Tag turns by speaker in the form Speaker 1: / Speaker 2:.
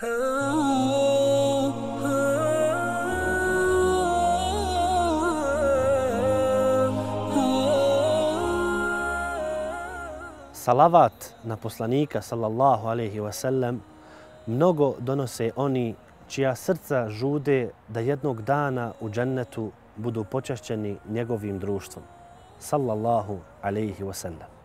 Speaker 1: Salavat na poslanika sallallahu alaihi wasallam mnogo donose oni čija srca žude da jednog dana u džennetu budu počašćeni njegovim društvom sallallahu alaihi wasallam.